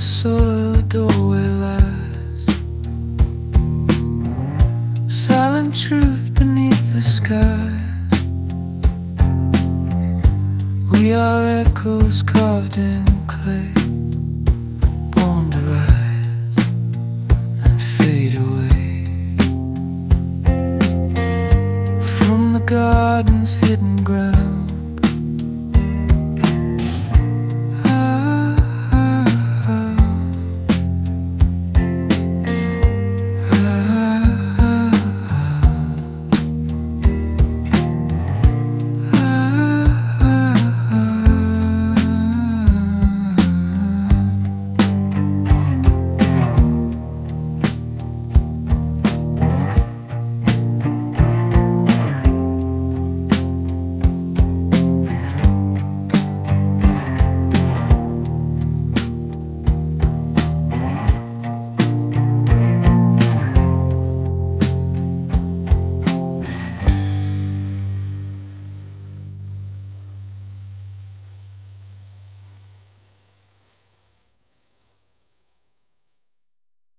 the soil, the doorway lies. Silent truth beneath the skies. We are echoes carved in clay, born to rise and fade away from the gardens hidden ground.